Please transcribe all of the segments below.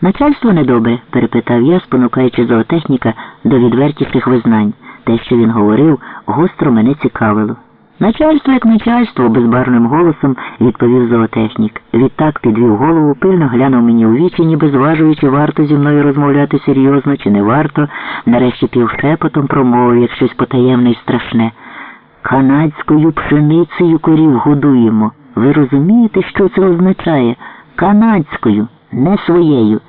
Начальство недобре, перепитав я, спонукаючи зоотехніка до відвертіших визнань. Те, що він говорив, гостро мене цікавило. Начальство як начальство, безбарним голосом відповів зоотехнік. Відтак підвів голову, пильно глянув мені у вічі, ніби зважуючи, варто зі мною розмовляти серйозно чи не варто, нарешті півшепотом промовив як щось потаємне й страшне. Канадською пшеницею корів годуємо. Ви розумієте, що це означає? Канадською, не своєю.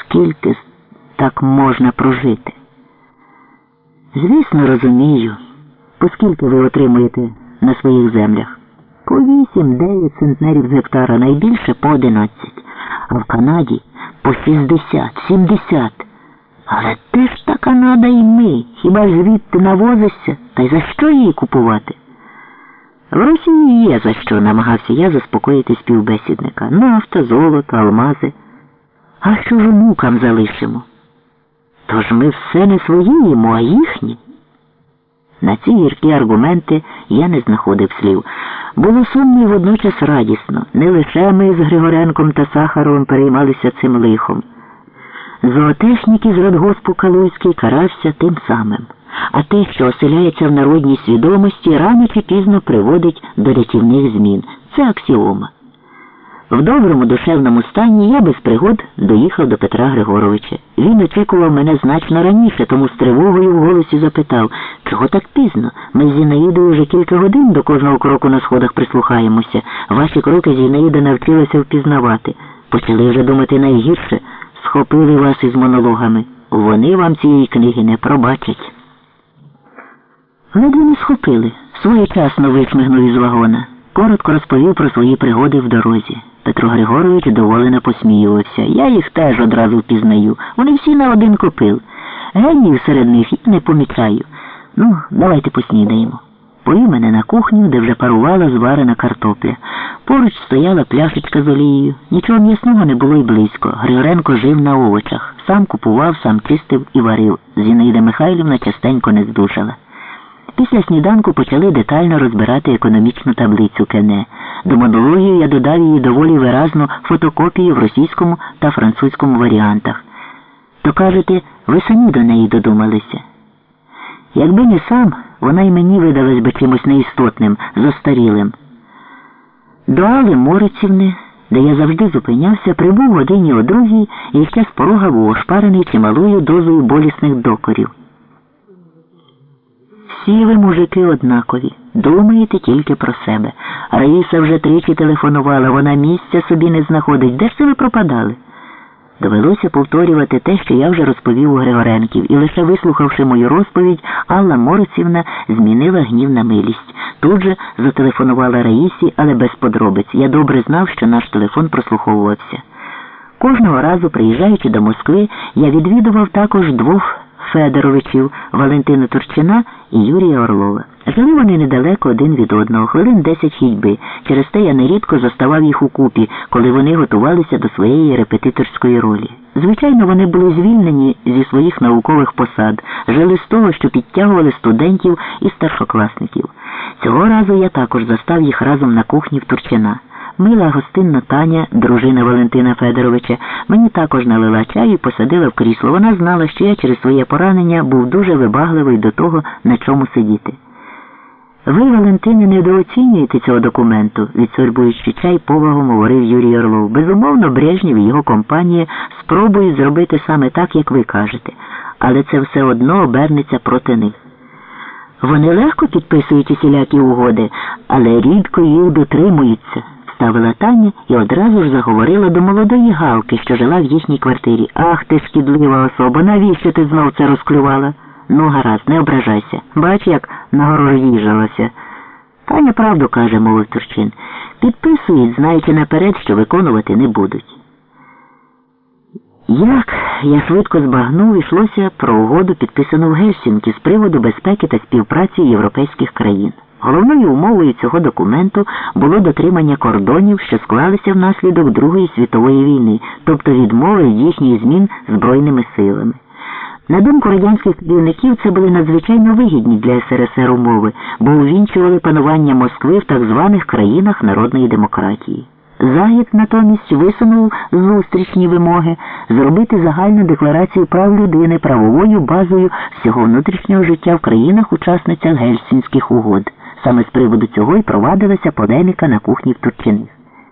Скільки так можна прожити? Звісно, розумію. Поскільки ви отримуєте на своїх землях? По 8-9 центнерів з гектара, найбільше по 11. А в Канаді по 60, 70. Але де ж та Канада і ми? Хіба ж звідти навозишся? Та й за що її купувати? В Росії є за що, намагався я заспокоїти співбесідника. Нафта, золото, алмази. А що ж онукам залишимо? Тож ми все не свої їмо, а їхні. На ці гіркі аргументи я не знаходив слів. Було сумно і водночас радісно. Не лише ми з Григоренком та Сахаровим переймалися цим лихом. Зоотехнік із радгоспу Калузький карався тим самим. А те, що оселяється в народній свідомості, рано чи пізно приводить до рятівних змін. Це аксіома. В доброму душевному стані я без пригод доїхав до Петра Григоровича. Він очікував мене значно раніше, тому з тривогою в голосі запитав, чого так пізно? Ми з Зінаїдою вже кілька годин до кожного кроку на сходах прислухаємося. Ваші кроки Зінаїда навчилася впізнавати. Почали вже думати найгірше, схопили вас із монологами. Вони вам цієї книги не пробачать. Ледве не схопили, своєчасно вишмигнув із вагона. Коротко розповів про свої пригоди в дорозі. Петро Григорович доволено посміювався. Я їх теж одразу впізнаю. Вони всі на один копил. Геніїв серед них я не помічаю. Ну, давайте поснідаємо. Повів мене на кухню, де вже парувала зварена картопля. Поруч стояла пляшечка з олією. Нічого м'ясного не було й близько. Григоренко жив на овочах. Сам купував, сам чистив і варив. Зінаїда Михайлівна частенько не здужала. Після сніданку почали детально розбирати економічну таблицю Кене. До монології я додав її доволі виразну фотокопію в російському та французькому варіантах. То кажете, ви самі до неї додумалися. Якби не сам, вона й мені видалась би чимось неістотним, застарілим. До Али Морицівни, де я завжди зупинявся, прибув годині о другій і ще з порога був ошпарений чималою дозою болісних докорів. Всі ви, мужики, однакові. Думаєте тільки про себе. Раїса вже тричі телефонувала, вона місця собі не знаходить. Де ж це ви пропадали? Довелося повторювати те, що я вже розповів у Григоренків, і лише вислухавши мою розповідь, Алла Морицівна змінила гнів на милість. Тут же зателефонувала Раїсі, але без подробиць. Я добре знав, що наш телефон прослуховувався. Кожного разу, приїжджаючи до Москви, я відвідував також двох Федоровичів, Валентина Турчина і Юрія Орлова. Жили вони недалеко один від одного, хвилин десять хідьби. Через те я нерідко заставав їх у купі, коли вони готувалися до своєї репетиторської ролі. Звичайно, вони були звільнені зі своїх наукових посад, жили з того, що підтягували студентів і старшокласників. Цього разу я також застав їх разом на кухні в Турчина. Мила гостинна Таня, дружина Валентина Федоровича, мені також налила чаю і посадила в крісло. Вона знала, що я через своє поранення був дуже вибагливий до того, на чому сидіти. Ви, Валентине, недооцінюєте цього документу, відсорбуючи чай, повагом говорив Юрій Орлов. Безумовно, Брежнєв і його компанія спробують зробити саме так, як ви кажете, але це все одно обернеться проти них. Вони легко підписують усілякі угоди, але рідко їх дотримуються ставила Таня і одразу ж заговорила до молодої Галки, що жила в їхній квартирі. Ах ти шкідлива особа, навіщо ти знов це розклювала? Ну, гаразд, не ображайся. Бач, як нагорожіжалася. Таня правду каже, мовив Турчин. Підписують, знаючи наперед, що виконувати не будуть. Як я швидко збагнув, йшлося про угоду, підписану в Гельсінкі з приводу безпеки та співпраці європейських країн. Головною умовою цього документу було дотримання кордонів, що склалися внаслідок Другої світової війни, тобто відмови їхніх змін збройними силами. На думку радянських керівників, це були надзвичайно вигідні для СРСР умови, бо увінчували панування Москви в так званих країнах народної демократії. Загід натомість висунув зустрічні вимоги зробити загальну декларацію прав людини правовою базою всього внутрішнього життя в країнах-учасницях Гельсінських угод. Саме з приводу цього і провадилася полеміка на кухні в Турчиних.